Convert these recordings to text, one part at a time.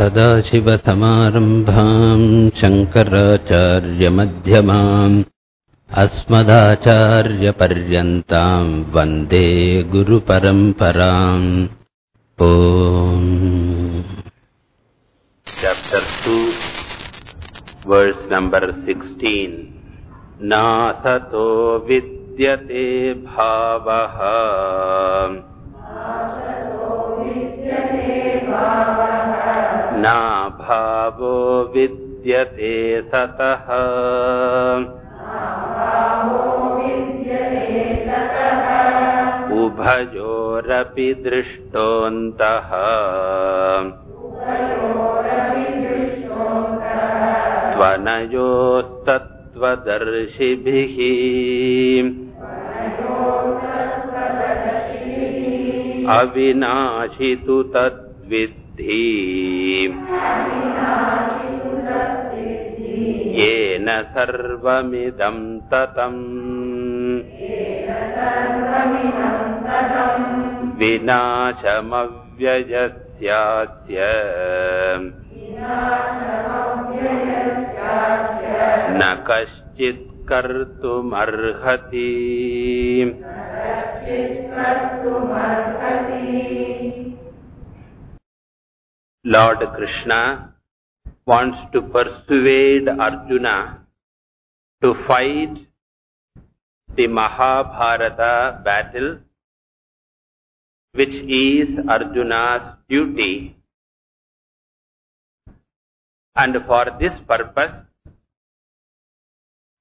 सदाशिवसमारम्भाम् शङ्कराचार्यमध्यमाम् अस्मदाचार्यपर्यन्ताम् वन्दे गुरुपरम्पराम् ओम् chapter two words number sixteen नासतो विद्यते भावः। नाभावो विद्यते सतः। उभयोरपि दृष्टोऽन्तः। त्वनयोस्तत्त्वदर्शिभिः। अविनाशि तु येन सर्वमिदं ततम्। विनाशमव्ययस्यास्य। न कश्चित् कर्तुमर्हति Lord Krishna wants to persuade Arjuna to fight the Mahabharata battle, which is Arjuna's duty. And for this purpose,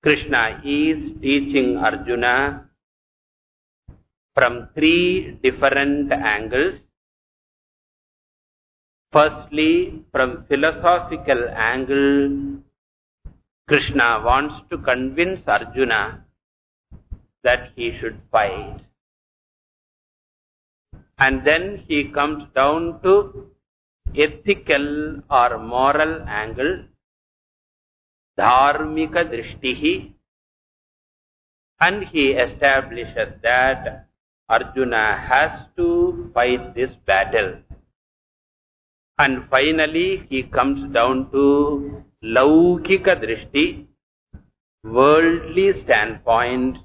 Krishna is teaching Arjuna from three different angles. Firstly, from philosophical angle, Krishna wants to convince Arjuna that he should fight. And then he comes down to ethical or moral angle, dharmika drishtihi, and he establishes that Arjuna has to fight this battle. And finally, he comes down to laukika drishti, worldly standpoint,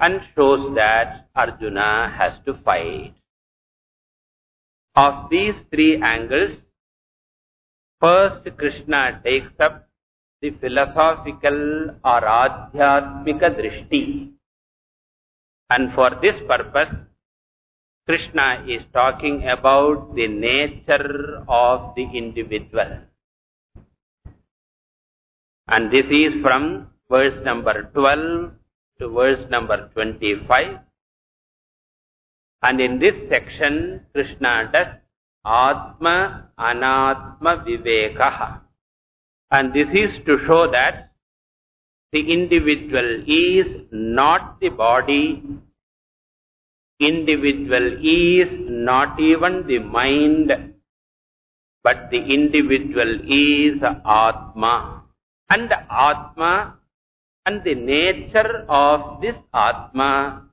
and shows that Arjuna has to fight. Of these three angles, first Krishna takes up the philosophical or adhyatmika drishti. And for this purpose, Krishna is talking about the nature of the individual. And this is from verse number 12 to verse number 25. And in this section, Krishna does Atma Anatma Vivekaha. And this is to show that the individual is not the body, individual is not even the mind, but the individual is Atma. And Atma and the nature of this Atma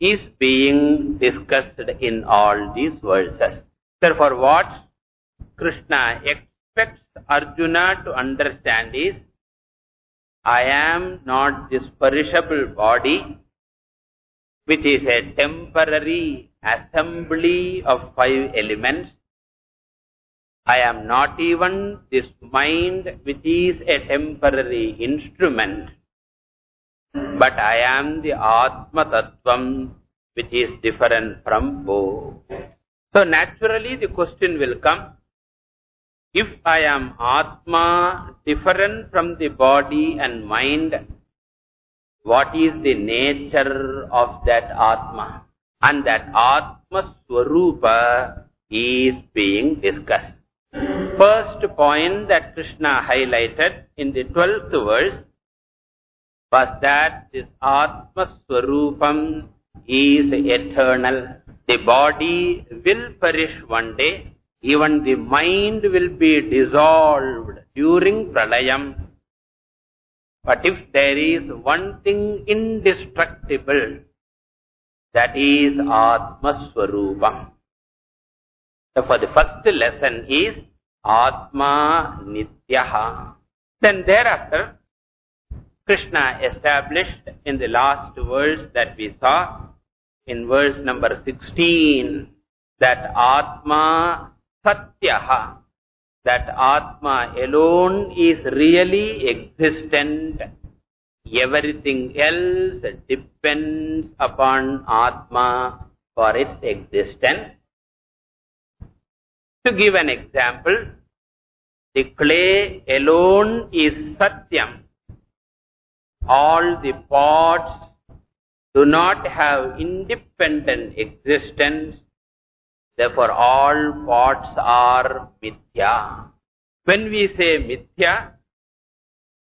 is being discussed in all these verses. Therefore, what Krishna expects Arjuna to understand is, I am not this perishable body, which is a temporary assembly of five elements. I am not even this mind, which is a temporary instrument. But I am the Atma Tattvam, which is different from both. So naturally the question will come, if I am Atma, different from the body and mind, what is the nature of that Atma? And that Atma Swarupa is being discussed. First point that Krishna highlighted in the 12th verse was that this Atma Swarupam is eternal. The body will perish one day. Even the mind will be dissolved during pralayam. But if there is one thing indestructible, that is Atma Swarupam. So for the first lesson is Atma Nityaha. Then thereafter, Krishna established in the last verse that we saw, in verse number 16, that Atma Satyaha, that Atma alone is really existent. Everything else depends upon Atma for its existence. To give an example, the clay alone is Satyam. All the pots do not have independent existence. Therefore, all pots are Mithya. When we say Mithya,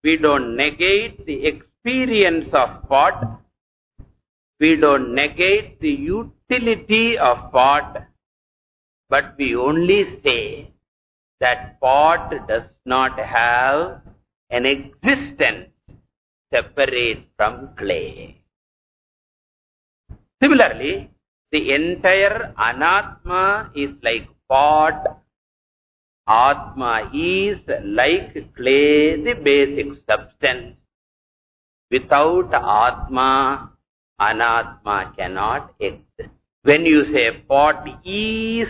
we don't negate the experience of pot. We don't negate the utility of pot. But we only say that pot does not have an existence separate from clay. Similarly, the entire anatma is like pot. Atma is like clay, the basic substance. Without Atma, Anatma cannot exist. When you say pot is,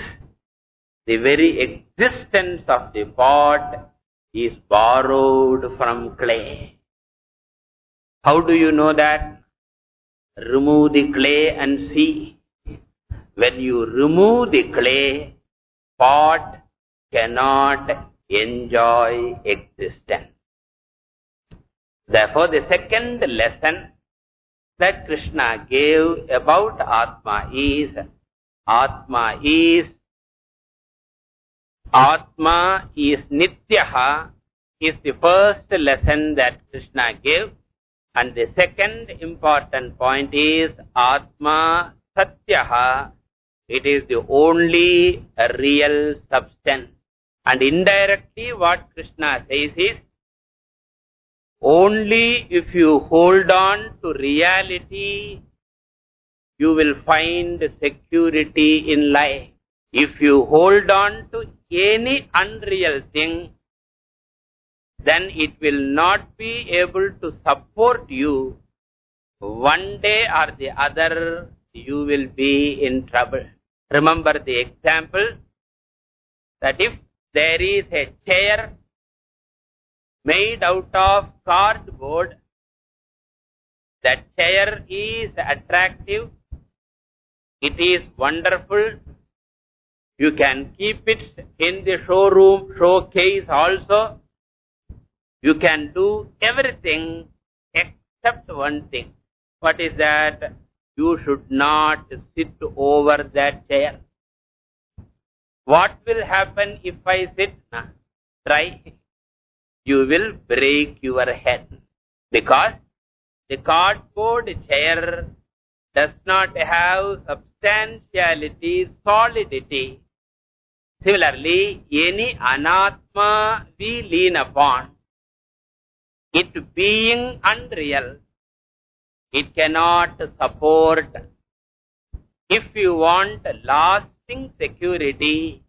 the very existence of the pot is borrowed from clay. How do you know that? Remove the clay and see. When you remove the clay, pot cannot enjoy existence. Therefore, the second lesson that Krishna gave about Atma is, Atma is, Atma is Nityaha, is the first lesson that Krishna gave. And the second important point is Atma Satyaha. It is the only real substance. And indirectly what Krishna says is, only if you hold on to reality, you will find security in life. If you hold on to any unreal thing, then it will not be able to support you. One day or the other, you will be in trouble. Remember the example that if there is a chair made out of cardboard, that chair is attractive, it is wonderful, you can keep it in the showroom, showcase also, you can do everything except one thing. What is that? You should not sit over that chair. What will happen if I sit? Nah, try. You will break your head. Because the cardboard chair does not have substantiality, solidity. Similarly, any anatma we lean upon, it being unreal, it cannot support. If you want lasting security,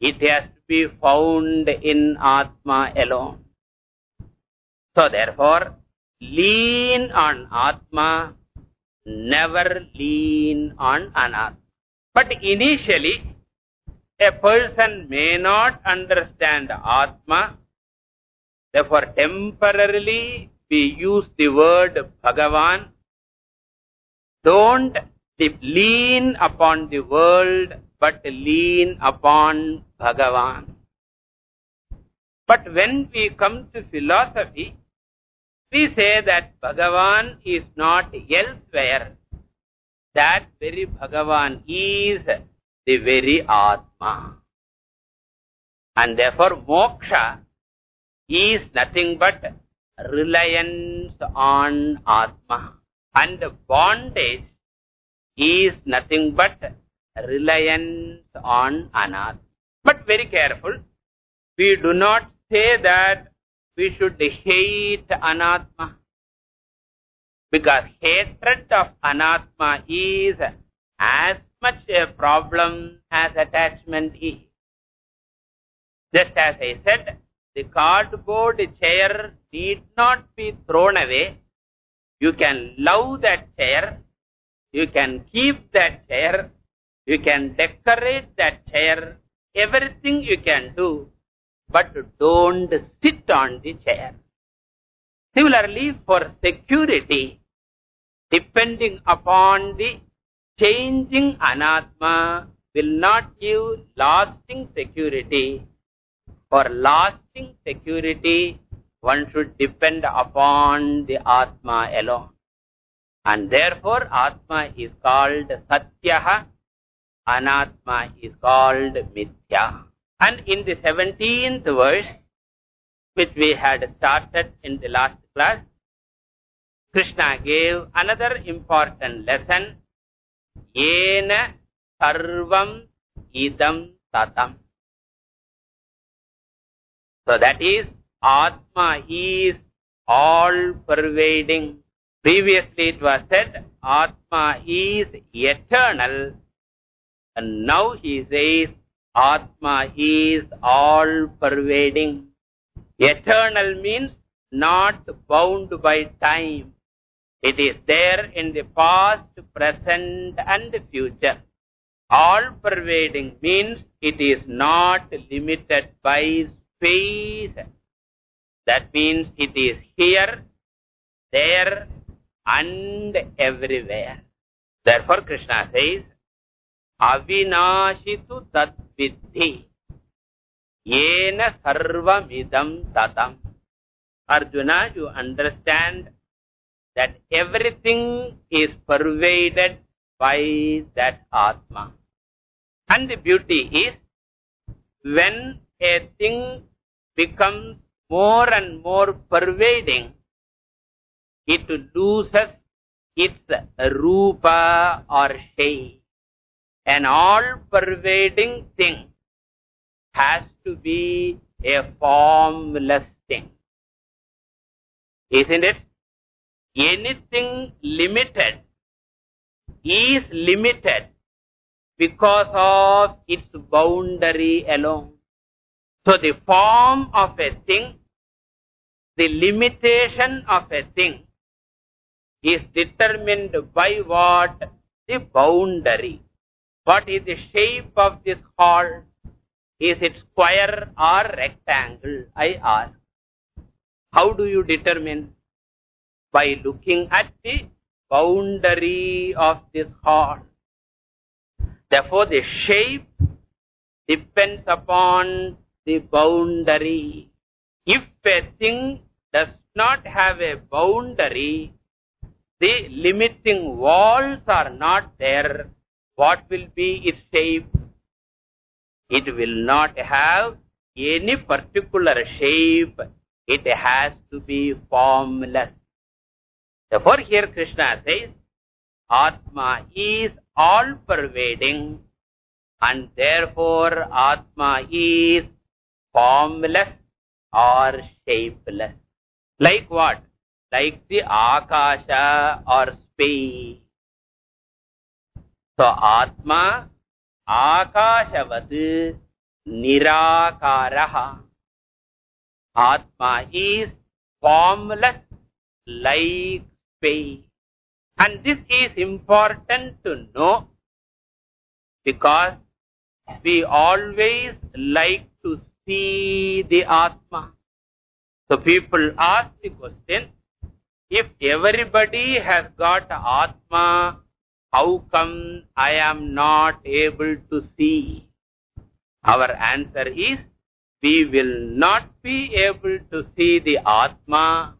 it has to be found in Atma alone. So therefore, lean on Atma, never lean on Anatma. But initially, a person may not understand Atma Therefore, temporarily we use the word Bhagavan. Don't lean upon the world, but lean upon Bhagavan. But when we come to philosophy, we say that Bhagavan is not elsewhere. That very Bhagavan is the very Atma. And therefore, moksha is nothing but reliance on Atma. And bondage is nothing but reliance on Anatma. But very careful, we do not say that we should hate Anatma. Because hatred of Anatma is as much a problem as attachment is. Just as I said, the cardboard chair need not be thrown away. You can love that chair. You can keep that chair. You can decorate that chair. Everything you can do. But don't sit on the chair. Similarly, for security, depending upon the changing anatma will not give lasting security. For lasting security, one should depend upon the Atma alone. And therefore, Atma is called Satyaha, Anatma is called Mithya. And in the 17th verse, which we had started in the last class, Krishna gave another important lesson. Yena sarvam idam tatam. So that is, Atma is all-pervading. Previously it was said, Atma is eternal. And now he says, Atma is all-pervading. Eternal means not bound by time. It is there in the past, present and future. All-pervading means it is not limited by space. That means it is here, there and everywhere. Therefore Krishna says, Avinashitu tatvidhi yena sarvamidam tatam. Arjuna, you understand that everything is pervaded by that Atma. And the beauty is, when a thing becomes more and more pervading, it loses its rupa or shape. An all-pervading thing has to be a formless thing. Isn't it? Anything limited is limited because of its boundary alone. So the form of a thing, the limitation of a thing is determined by what? The boundary. What is the shape of this hall? Is it square or rectangle? I ask. How do you determine? By looking at the boundary of this hall. Therefore, the shape depends upon the boundary. If a thing does not have a boundary, the limiting walls are not there, what will be its shape? It will not have any particular shape. It has to be formless. Therefore, here Krishna says, Atma is all-pervading and therefore Atma is formless or shapeless. Like what? Like the Akasha or space. So Atma Akashavad Nirakaraha. Atma is formless like space. And this is important to know because we always like to see the Atma. So people ask the question, if everybody has got Atma, how come I am not able to see? Our answer is, we will not be able to see the Atma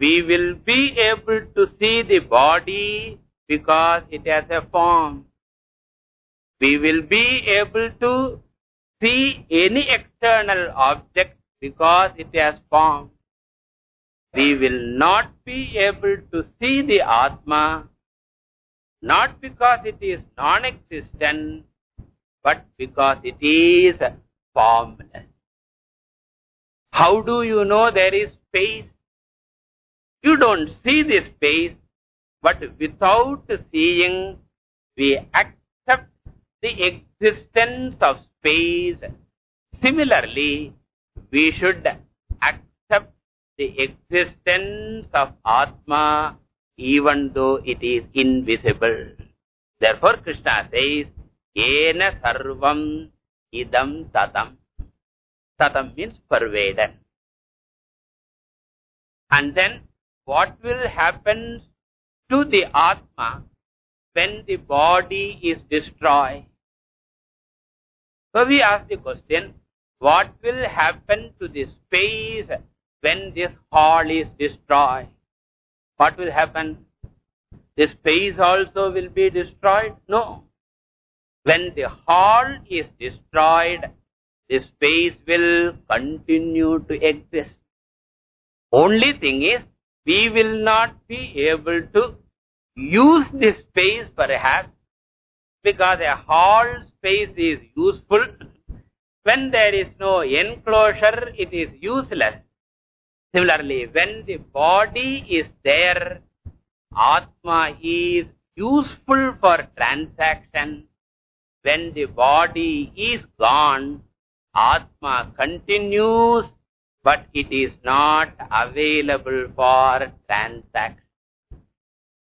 we will be able to see the body because it has a form. We will be able to see any external object because it has form. We will not be able to see the Atma not because it is non-existent but because it is formless. How do you know there is space? You don't see this space, but without seeing, we accept the existence of space Similarly, we should accept the existence of Atma even though it is invisible. Therefore, Krishna says, Ena sarvam idam tatam. Tatam means pervaded. And then, what will happen to the Atma when the body is destroyed? So we ask the question, what will happen to the space when this hall is destroyed? What will happen? The space also will be destroyed? No. When the hall is destroyed, the space will continue to exist. Only thing is, we will not be able to use this space perhaps because a hall space is useful. When there is no enclosure, it is useless. Similarly, when the body is there, Atma is useful for transaction. When the body is gone, Atma continues, but it is not available for transaction.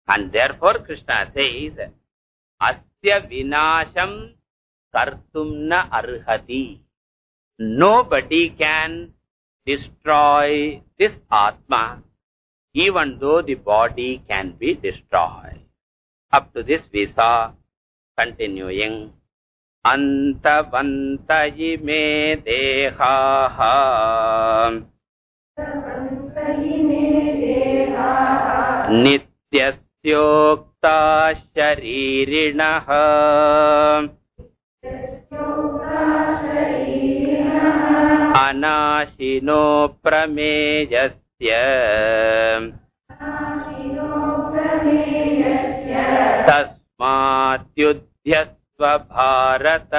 And therefore Krishna says, Asya vinasham kartum na arhati. Nobody can destroy this Atma, even though the body can be destroyed. Up to this we saw, continuing, Antavantayi me dehaha Nityasyokta sharirinaha अनाशिनो प्रमेयस्य तस्मात्युध्यस्व Bharat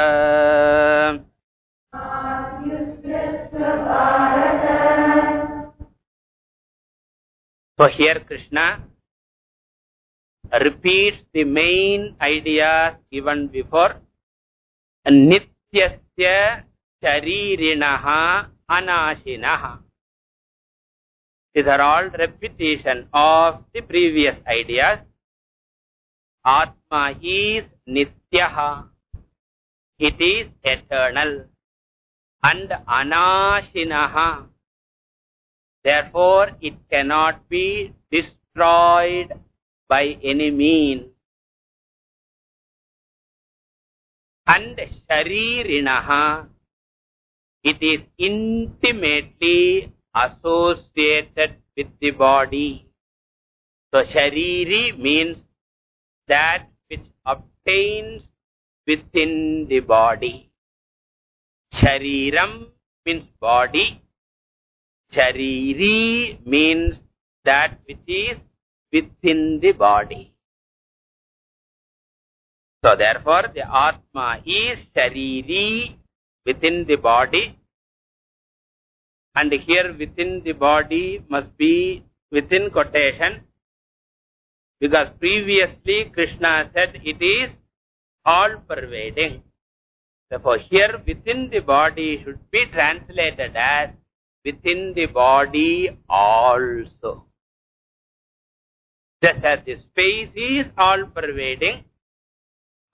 So here Krishna repeats the main idea given before. Nityasya sharirinaha anashinaha. These are all repetition of the previous ideas. Atma is nityaha. It is eternal. And anashinaha. Therefore, it cannot be destroyed by any means. And sharirinaha it is intimately associated with the body. So, shariri means that which obtains within the body. Shariram means body. Shariri means that which is within the body. So, therefore, the Atma is shariri within the body and here within the body must be within quotation because previously Krishna said it is all pervading. Therefore here within the body should be translated as within the body also. Just as the space is all pervading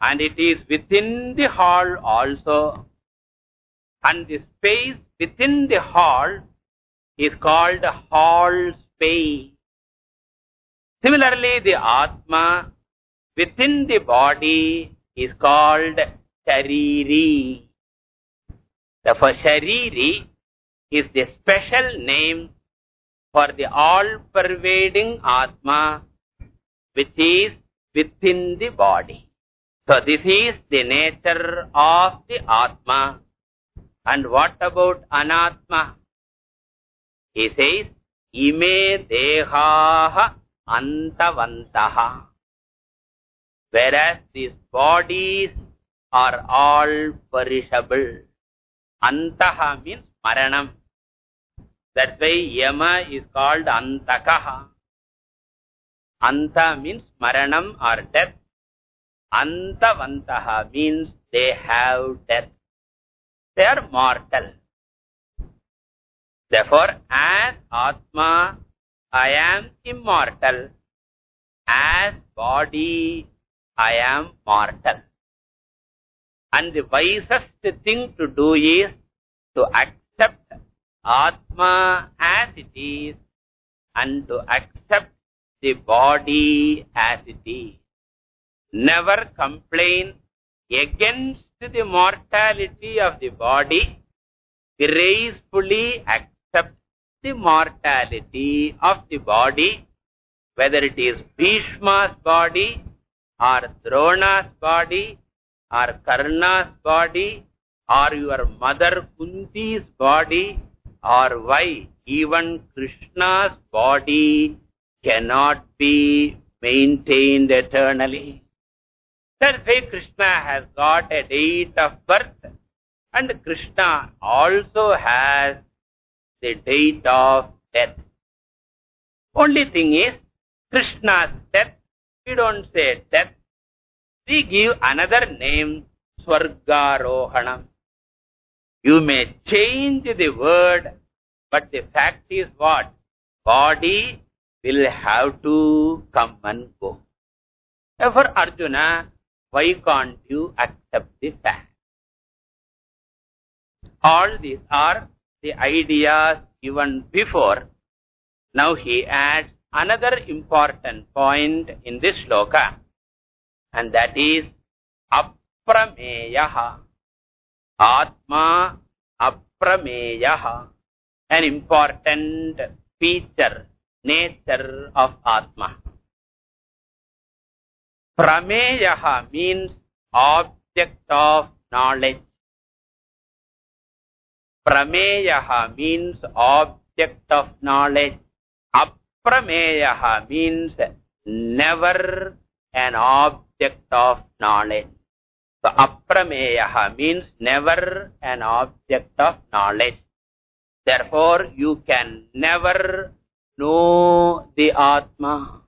and it is within the hall also and the space within the hall is called hall space. Similarly, the Atma within the body is called Shariri. Therefore, Shariri is the special name for the all-pervading Atma which is within the body. So, this is the nature of the Atma. And what about anatma? He says, ime dehaha antavantaha. Whereas these bodies are all perishable. Antaha means maranam. That's why yama is called antakaha. Anta means maranam or death. Antavantaha means they have death. they are mortal. Therefore, as Atma, I am immortal. As body, I am mortal. And the wisest thing to do is to accept Atma as it is and to accept the body as it is. Never complain against the mortality of the body. Gracefully accept the mortality of the body, whether it is Bhishma's body or Drona's body or Karna's body or your mother Kunti's body or why even Krishna's body cannot be maintained eternally. That's why Krishna has got a date of birth and Krishna also has the date of death. Only thing is, Krishna's death, we don't say death, we give another name, Swargarohanam. You may change the word, but the fact is what? Body will have to come and go. Therefore, Arjuna, why can't you accept the fact? All these are the ideas given before. Now he adds another important point in this shloka, and that is aprameyaha. Atma aprameyaha. An important feature, nature of Atma. Prameyaha means object of knowledge. Prameyaha means object of knowledge. Aprameyaha means never an object of knowledge. So, aprameyaha means never an object of knowledge. Therefore, you can never know the Atma.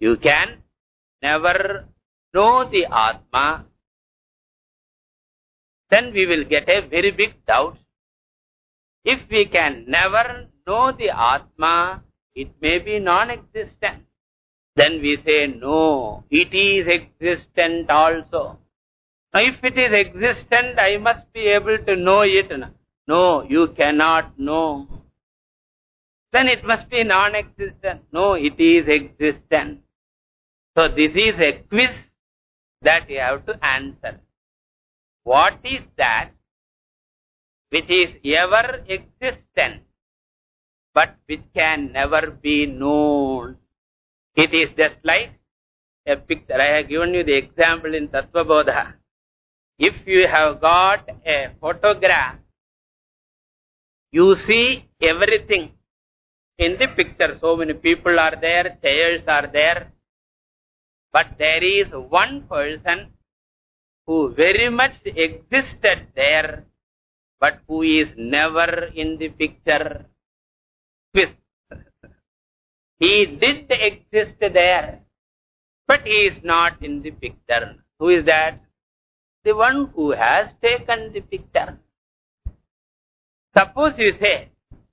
You can never know the Atma. Then we will get a very big doubt. If we can never know the Atma, it may be non-existent. Then we say, no, it is existent also. Now, if it is existent, I must be able to know it. No, you cannot know. Then it must be non-existent. No, it is existent. So, this is a quiz that you have to answer. What is that which is ever existent but which can never be known? It is just like a picture. I have given you the example in Tattva Bodha. If you have got a photograph, you see everything in the picture. So many people are there, chairs are there. But there is one person who very much existed there, but who is never in the picture. he did exist there, but he is not in the picture. Who is that? The one who has taken the picture. Suppose you say,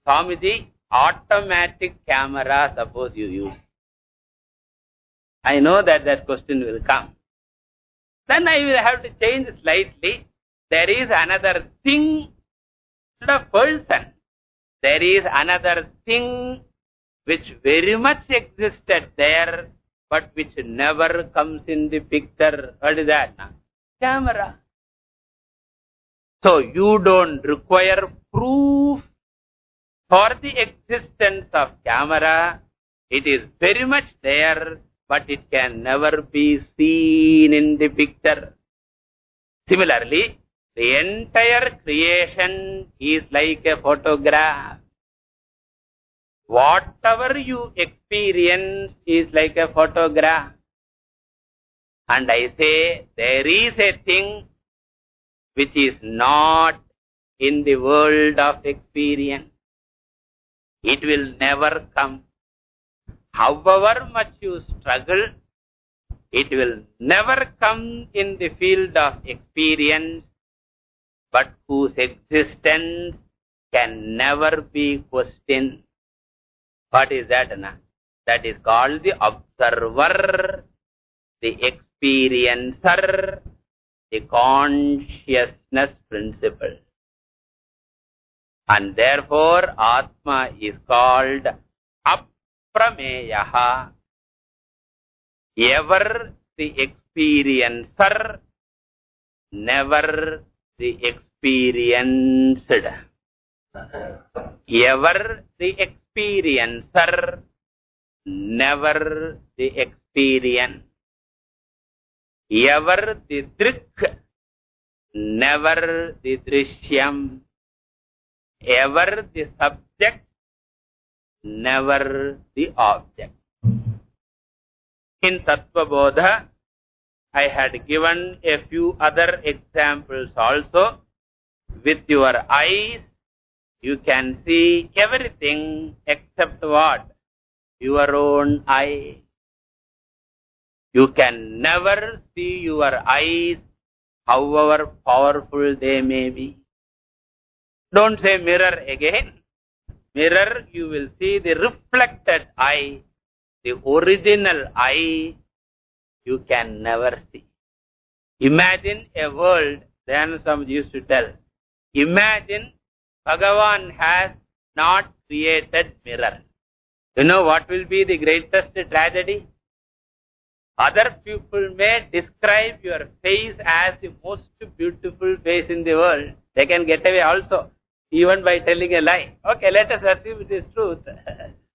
Swamiji, automatic camera, suppose you use. I know that that question will come. Then I will have to change slightly. There is another thing, not a person. There is another thing which very much existed there, but which never comes in the picture. What is that? Camera. So you don't require proof for the existence of camera. It is very much there, but it can never be seen in the picture. Similarly, the entire creation is like a photograph. Whatever you experience is like a photograph. And I say, there is a thing which is not in the world of experience. It will never come. However much you struggle, it will never come in the field of experience. but whose existence can never be questioned. What is that? Na? That is called the observer, the experiencer, the consciousness principle. And therefore, Atma is called Ever the experiencer, never the experienced. Ever the experiencer, never the experience. Ever the drik, never the drishyam. Ever the subject, never the object. In Tattva Bodha, I had given a few other examples also. With your eyes, you can see everything except what? Your own eye. You can never see your eyes, however powerful they may be. Don't say mirror again. Mirror, you will see the reflected eye, the original eye, you can never see. Imagine a world, then some used to tell, imagine Bhagavan has not created mirror. You know what will be the greatest tragedy? Other people may describe your face as the most beautiful face in the world. They can get away also even by telling a lie. Okay, let us assume it is truth.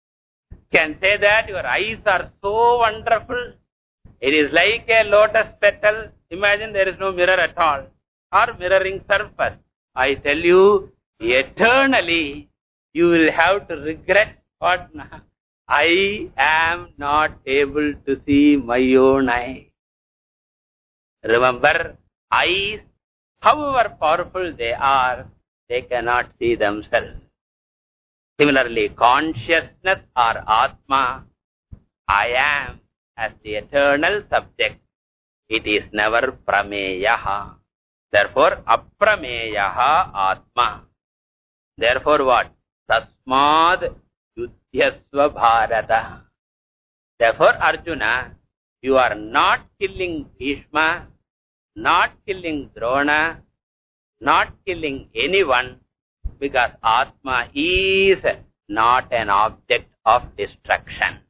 Can say that your eyes are so wonderful. It is like a lotus petal. Imagine there is no mirror at all. Or mirroring surface. I tell you, eternally, you will have to regret what I am not able to see my own eye. Remember, eyes, however powerful they are, they cannot see themselves. Similarly, consciousness or Atma, I am as the eternal subject, it is never prameyaha. Therefore, aprameyaha Atma. Therefore what? Tasmad yudhyasva bharata. Therefore, Arjuna, you are not killing Bhishma, not killing Drona, not killing anyone because Atma is not an object of destruction.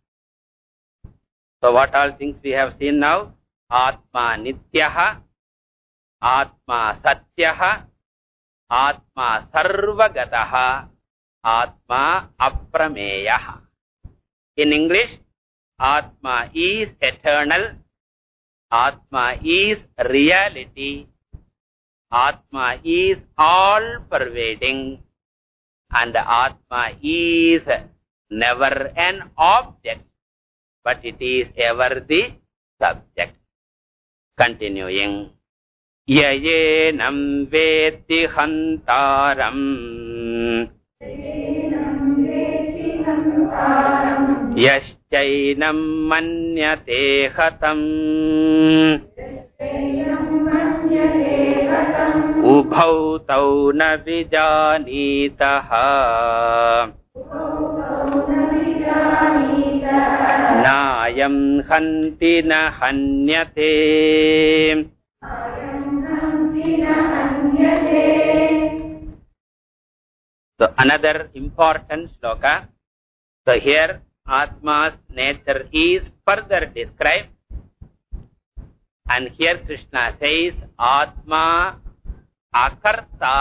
So what all things we have seen now? Atma Nityaha, Atma Satyaha, Atma Sarvagataha, Atma Aprameyaha. In English, Atma is eternal, Atma is reality, Atma is all-pervading and Atma is never an object, but it is ever the subject. Continuing. Hantaram Yaschainam manyate hatam उभौ तौ न विजानीतः नायम् हन्ति न हन्यते So another important sloka. So here Atma's nature is further described. And here Krishna says, Atma akarta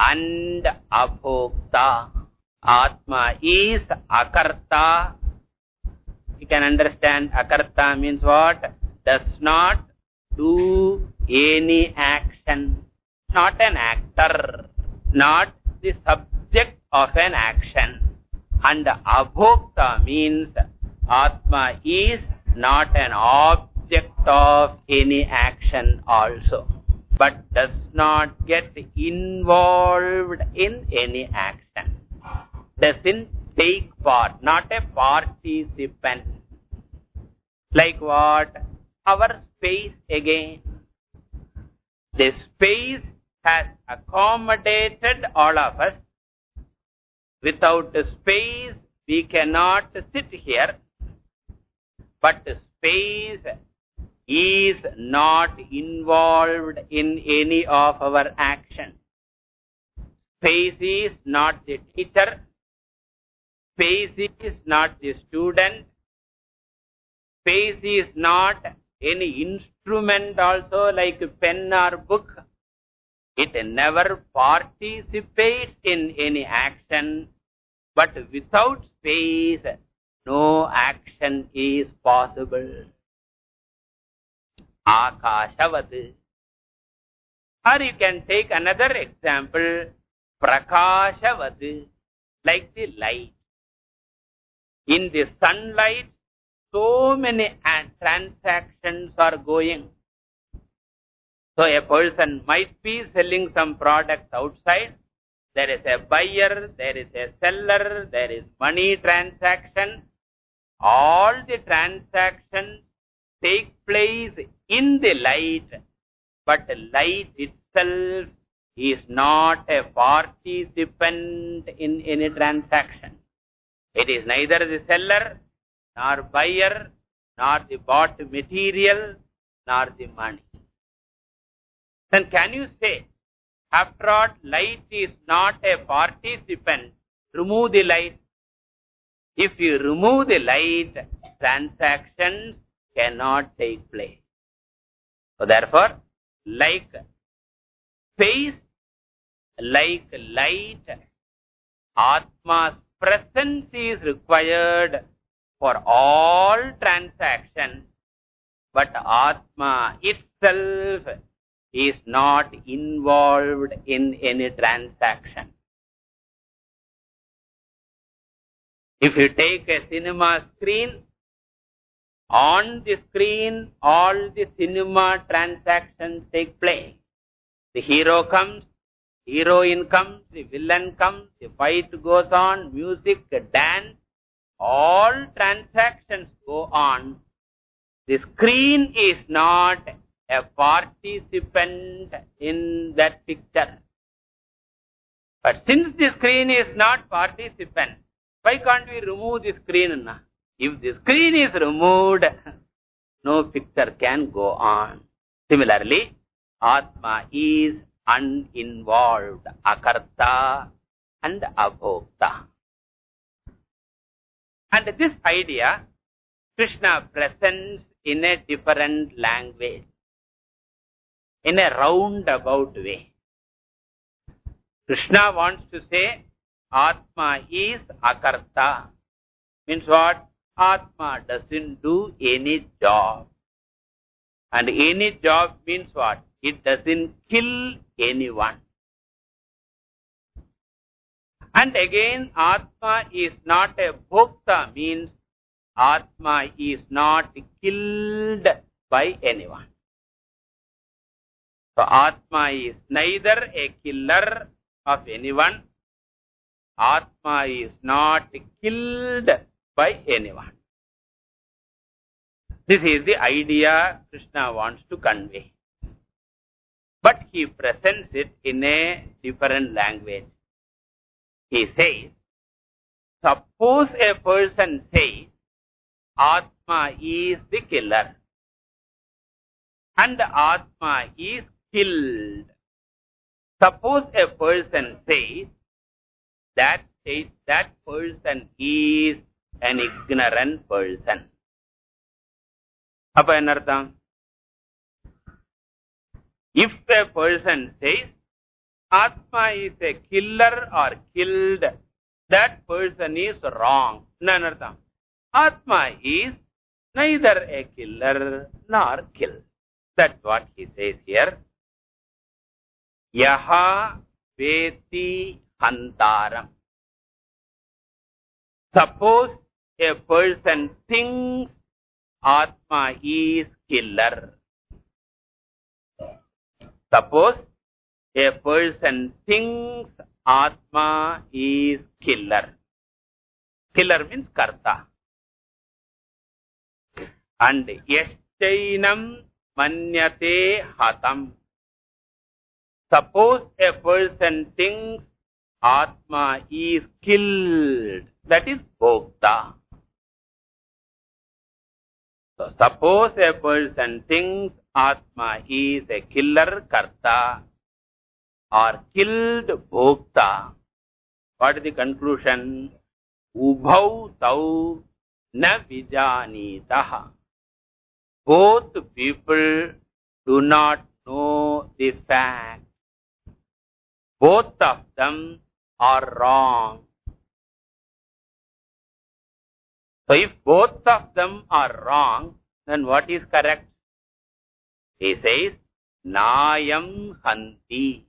and abhokta. Atma is akarta. You can understand akarta means what does not do any action not an actor not the subject of an action and abhokta means atma is not an object of any action also but does not get involved in any action. Doesn't take part, not a participant. Like what? Our space again. The space has accommodated all of us. Without space, we cannot sit here. But space is not involved in any of our action. Space is not the teacher. Space is not the student. Space is not any instrument also like pen or book. It never participates in any action. But without space, no action is possible. Akashavad. Or you can take another example, Prakashavad, like the light. In the sunlight, so many transactions are going. So a person might be selling some products outside. There is a buyer, there is a seller, there is money transaction. All the transactions take place in the light, but light itself is not a participant in any transaction. It is neither the seller, nor buyer, nor the bought material, nor the money. Then can you say, after all, light is not a participant, remove the light. If you remove the light, transactions cannot take place. So therefore, like space, like light, Atma's presence is required for all transactions, but Atma itself is not involved in any transaction. If you take a cinema screen, on the screen all the cinema transactions take place. The hero comes, heroine comes, the villain comes, the fight goes on, music, dance, all transactions go on. The screen is not a participant in that picture. But since the screen is not participant, why can't we remove the screen? If the screen is removed, no picture can go on. Similarly, Atma is uninvolved, akarta and abhokta. And this idea, Krishna presents in a different language, in a roundabout way. Krishna wants to say, Atma is akarta. Means what? Atma doesn't do any job. And any job means what? It doesn't kill anyone. And again, Atma is not a bhokta, means Atma is not killed by anyone. So Atma is neither a killer of anyone, Atma is not killed by anyone. This is the idea Krishna wants to convey. But he presents it in a different language. He says, suppose a person says, Atma is the killer and Atma is killed. Suppose a person says, that says that person is an ignorant person அப்ப என்ன அர்த்தம்? If a person says atma is a killer or killed that person is wrong என்ன அர்த்தம்? Atma is neither a killer nor kill that what he says here யஹா வேதி ஹந்தாரம் suppose a person thinks Atma is killer. Suppose a person thinks Atma is killer. Killer means karta. And yashchainam manyate hatam. Suppose a person thinks Atma is killed, that is Bhokta. So suppose a person thinks Atma is a killer Karta or killed Bhokta, what is the conclusion? Ubhau tau na vijanitaha. Both people do not know the fact. Both of them are wrong. So if both of them are wrong, then what is correct? He says, Nayam Hanti.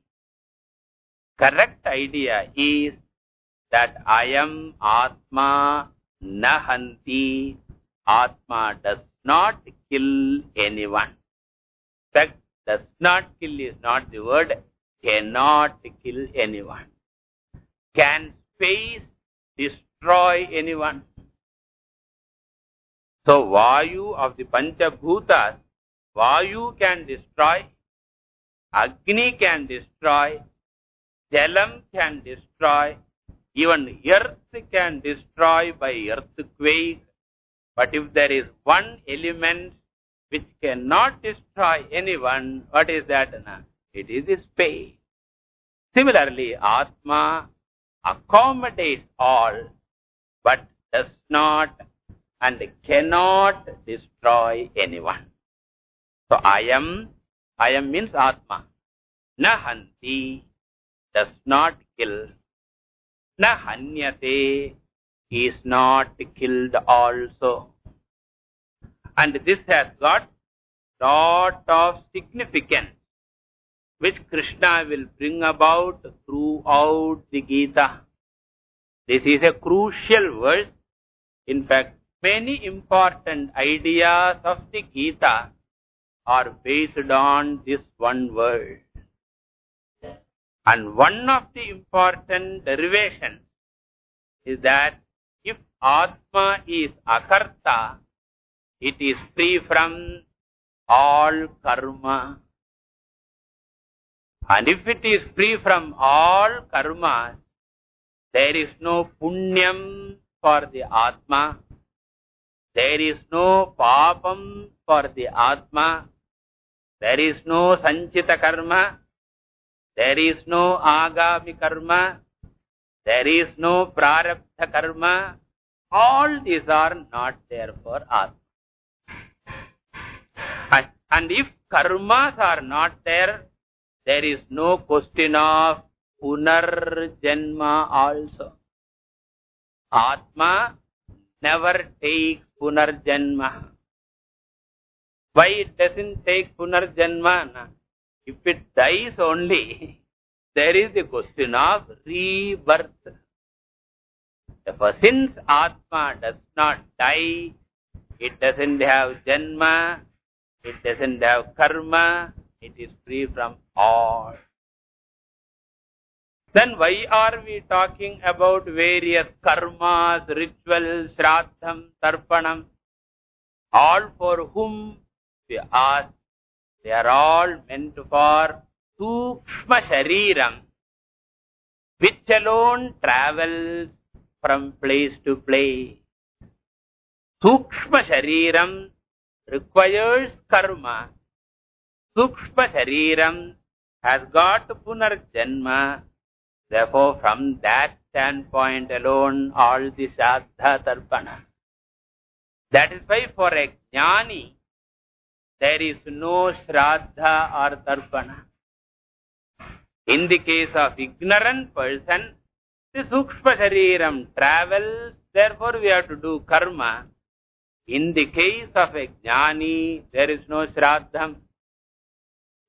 Correct idea is that I am Atma Nahanti. Atma does not kill anyone. Fact does not kill is not the word, cannot kill anyone. Can space destroy anyone? So Vayu of the Panchabhutas, Vayu can destroy, Agni can destroy, Jalam can destroy, even earth can destroy by earthquake. But if there is one element which cannot destroy anyone, what is that? It is space. Similarly, Atma accommodates all, but does not and cannot destroy anyone. So I am, I am means Atma. Nahanti does not kill. Nahanyate is not killed also. And this has got lot of significance which Krishna will bring about throughout the Gita. This is a crucial verse. In fact, Many important ideas of the Gita are based on this one word. And one of the important derivations is that if Atma is Akarta, it is free from all karma. And if it is free from all karma, there is no punyam for the Atma, there is no papam for the Atma. There is no sanchita karma. There is no agami karma. There is no prarabdha karma. All these are not there for Atma. And if karmas are not there, there is no question of punarjanma also. Atma never takes punarjanma. Why it doesn't take punarjanma? If it dies only, there is the question of rebirth. Therefore, since Atma does not die, it doesn't have janma, it doesn't have karma, it is free from all. Then why are we talking about various karmas, rituals, shraddham, tarpanam? All for whom we ask, they are all meant for sukshma shariram, which alone travels from place to place. Sukshma shariram requires karma. Sukshma shariram has got punarjanma Therefore, from that standpoint alone, all the Shraddha Tarpana. That is why for a Jnani, there is no Shraddha or Tarpana. In the case of ignorant person, the Sukshma Shariram travels, therefore we have to do karma. In the case of a Jnani, there is no Shraddham,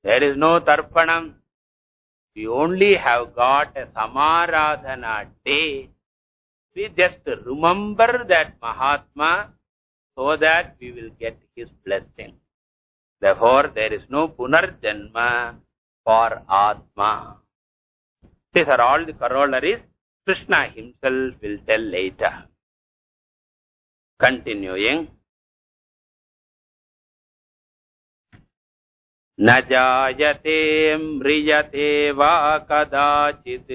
there is no Tarpanam, we only have got a Samaradhana day. We just remember that Mahatma so that we will get his blessing. Therefore, there is no Punarjanma for Atma. These are all the corollaries Krishna himself will tell later. Continuing. न जायते म्रियते वा कदाचित्।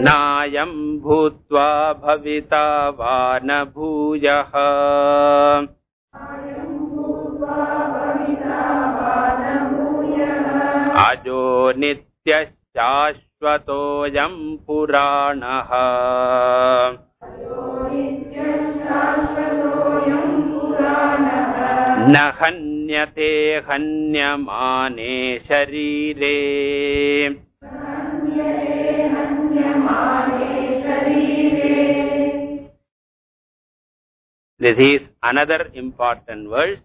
नायम् भूत्वा भविता वा न भूयः अजो नित्यशाश्वतोऽयम् पुराणः न हन्यते हन्यमाने शरीरे This is another important verse.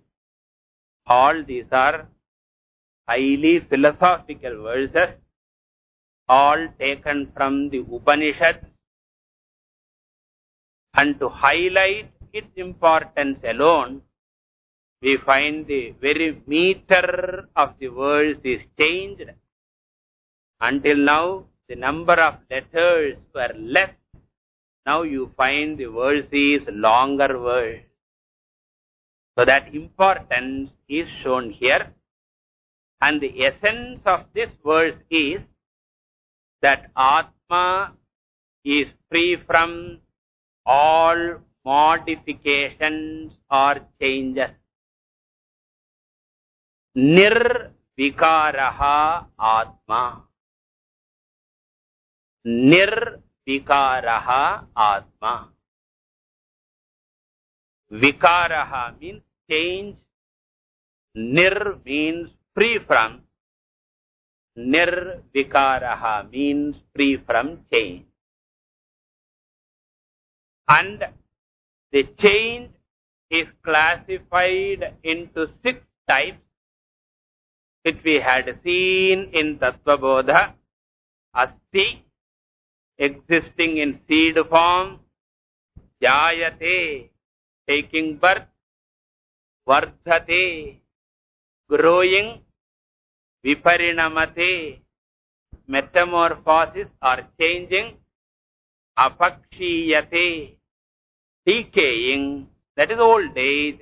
All these are highly philosophical verses, all taken from the Upanishads. And to highlight its importance alone, we find the very meter of the verse is changed. Until now, the number of letters were less now you find the verse is longer verse. So that importance is shown here. And the essence of this verse is that Atma is free from all modifications or changes. Nirvikaraha Atma. Nir Vikaraha Atma. Vikaraha means change. Nir means free from. Nir Vikaraha means free from change. And the change is classified into six types which we had seen in Tattva Bodha. Asti, existing in seed form, jayate, taking birth, vardhate, growing, viparinamate, metamorphosis or changing, apakshiyate, decaying, that is old age,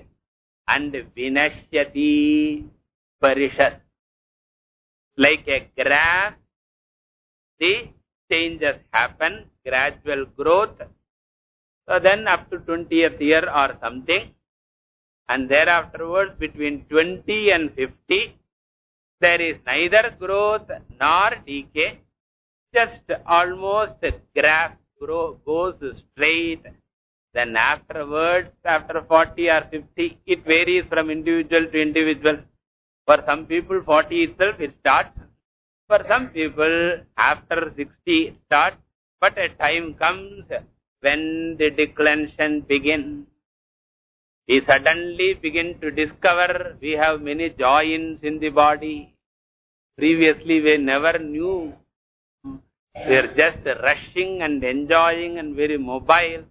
and vinashyati, perishes. Like a graph, the changes happen, gradual growth. So then up to 20th year or something, and thereafterwards between 20 and 50, there is neither growth nor decay, just almost graph grow, goes straight. Then afterwards, after 40 or 50, it varies from individual to individual. For some people, 40 itself, it starts for some people, after 60 starts, but a time comes when the declension begins. We suddenly begin to discover we have many joints in the body. Previously we never knew. We are just rushing and enjoying and very mobile.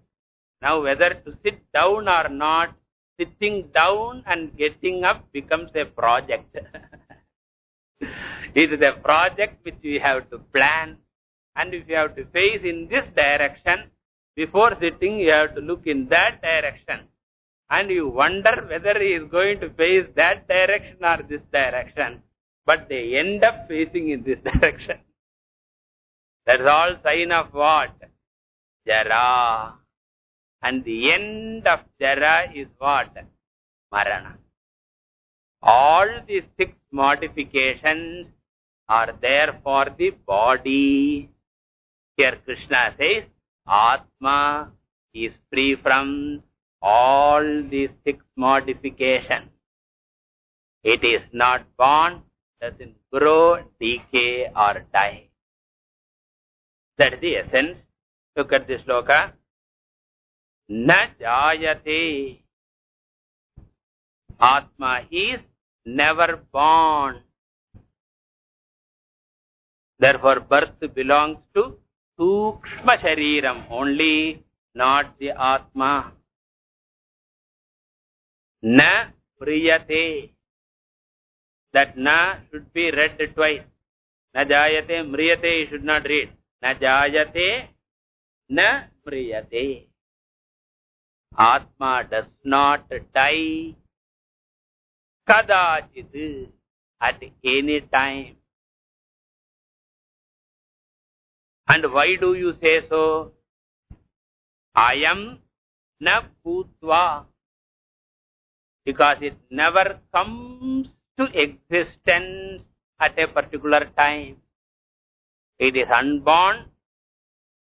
Now whether to sit down or not, sitting down and getting up becomes a project. It is a project which we have to plan. And if you have to face in this direction, before sitting you have to look in that direction. And you wonder whether he is going to face that direction or this direction. But they end up facing in this direction. That's all sign of what? Jara. And the end of Jara is what? Marana. All these six modifications are there for the body. Here Krishna says, Atma is free from all these six modifications. It is not born, doesn't grow, decay or die. That is the essence. Look at this sloka. Jayate. Atma is never born. Therefore, birth belongs to Sukshma Shariram only, not the Atma. Na Mriyate. That Na should be read twice. Na Jayate, Mriyate you should not read. Na Jayate, Na Mriyate. Atma does not die kadachit at any time. And why do you say so? I am na. Because it never comes to existence at a particular time. It is unborn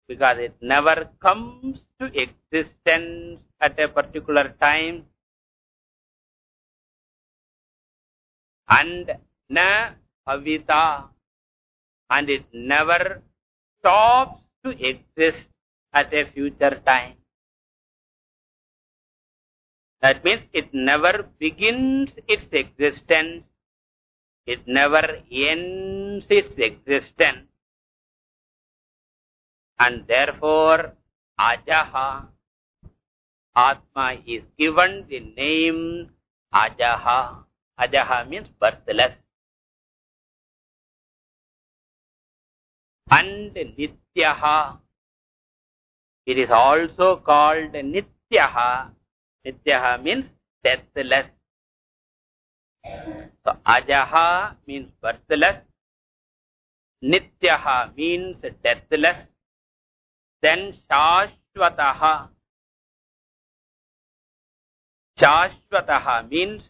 because it never comes to existence at a particular time. And na avita. And it never stops to exist at a future time. That means it never begins its existence. It never ends its existence. And therefore, Ajaha, Atma is given the name Ajaha. Ajaha means birthless. And Nityaha, it is also called Nityaha. Nityaha means deathless. So Ajaha means birthless. Nityaha means deathless. Then Shashvataha. Shashvataha means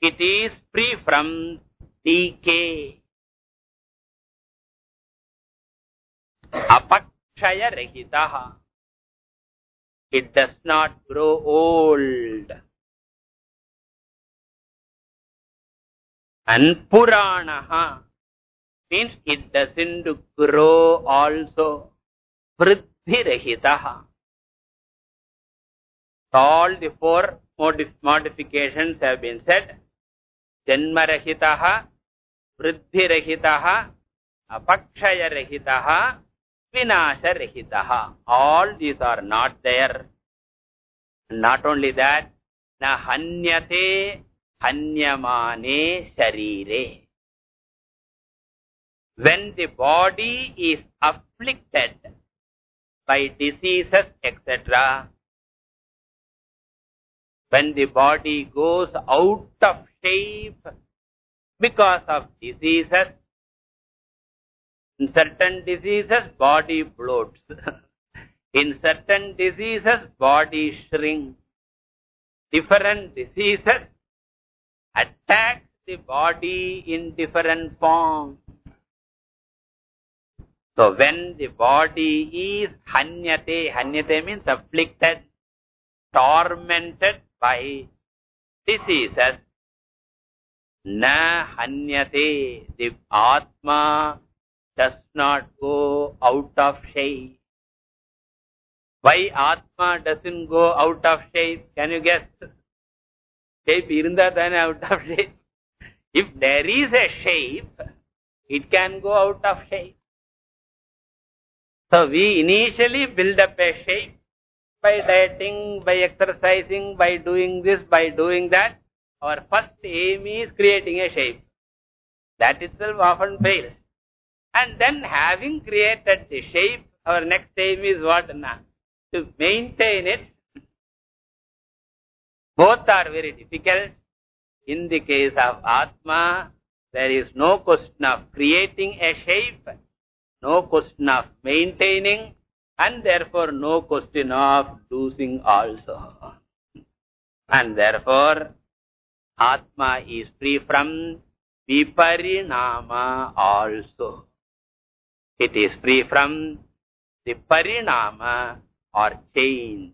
it is free from decay. Apakshaya Rahitaha. It does not grow old. And Puranaha means it doesn't grow also. Vriddhirahitaha. All the four modifications have been said. Janmarahitaha, Vriddhirahitaha, Apakshayarahitaha, Vinasharahitaha. All these are not there. Not only that, na hanyate hanyamane sharire. When the body is afflicted by diseases, etc., when the body goes out of shape because of diseases, in certain diseases, body bloats. In certain diseases, body shrinks. Different diseases attack the body in different forms. So when the body is hanyate, hanyate means afflicted, tormented by diseases, na hanyate, the Atma does not go out of shape. Why Atma doesn't go out of shape? Can you guess? Shape irunda thane out of shape. If there is a shape, it can go out of shape. So we initially build up a shape by dieting, by exercising, by doing this, by doing that. Our first aim is creating a shape. That itself often fails. And then having created the shape, our next aim is what? To maintain it. Both are very difficult. In the case of Atma, there is no question of creating a shape, no question of maintaining, and therefore no question of losing also. And therefore, Atma is free from viparinama also. It is free from the parinama or change.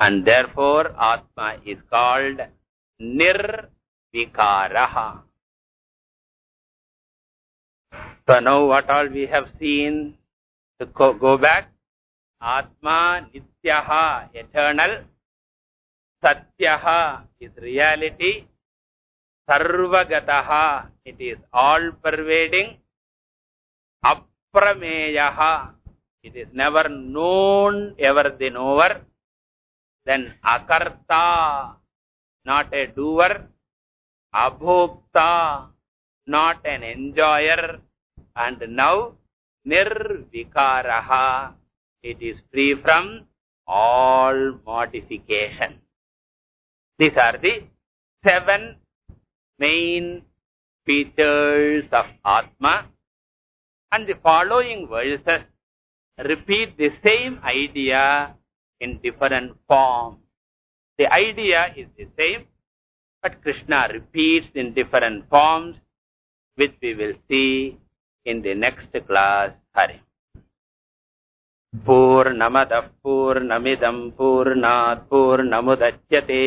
And therefore, Atma is called Nirvikaraha. So now what all we have seen, to go, go back, Atma Nityaha, eternal, Satyaha is reality, Sarvagataha, it is all-pervading, Aprameyaha, it is never known, ever the then Akarta, not a doer, Abhokta, not an enjoyer, and now Nirvikaraha, It is free from all modification. These are the seven main features of Atma. And the following verses repeat the same idea in different form. The idea is the same, but Krishna repeats in different forms, which we will see in the next class. Hari. पूर्णमदः पूर्णमिदम् पूर्णात् पूर्णमुदच्यते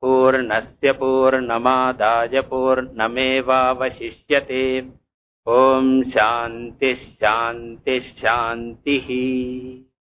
पूर्णस्य पूर्णमादाय पूर्णमेवावशिष्यते ॐ शान्तिः शान्तिः शान्तिः